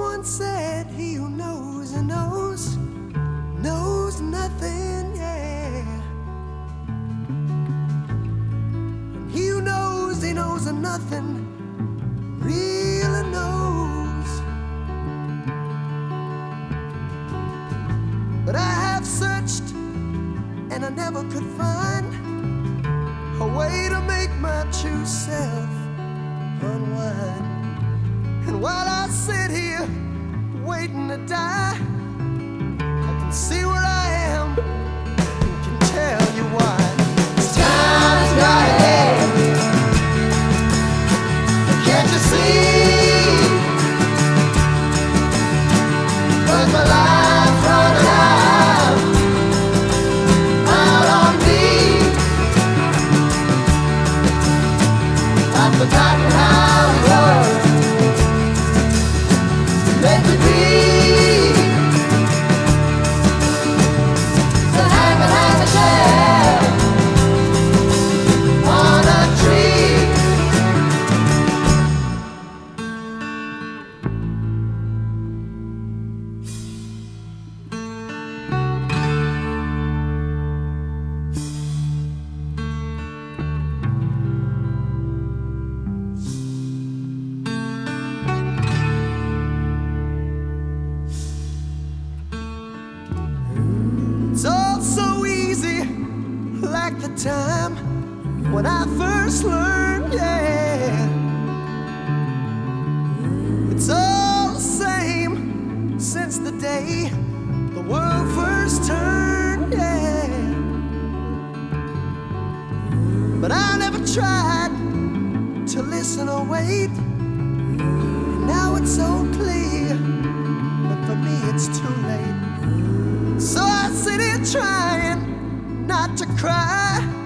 once said, He who knows and knows, knows nothing, yeah. And he who knows, he knows a nothing, really knows. But I have searched and I never could find a way to make my true self unwind. And while I sit here waiting to die, I can see where I am and can tell you why. It's time's got ahead. Can't you see? Cause my life's running out, out on me. I've forgotten how like the time when I first learned, yeah. It's all the same since the day the world first turned, yeah. But I never tried to listen or wait. And now it's so clear, but for me it's too late. So I sit here trying not to cry.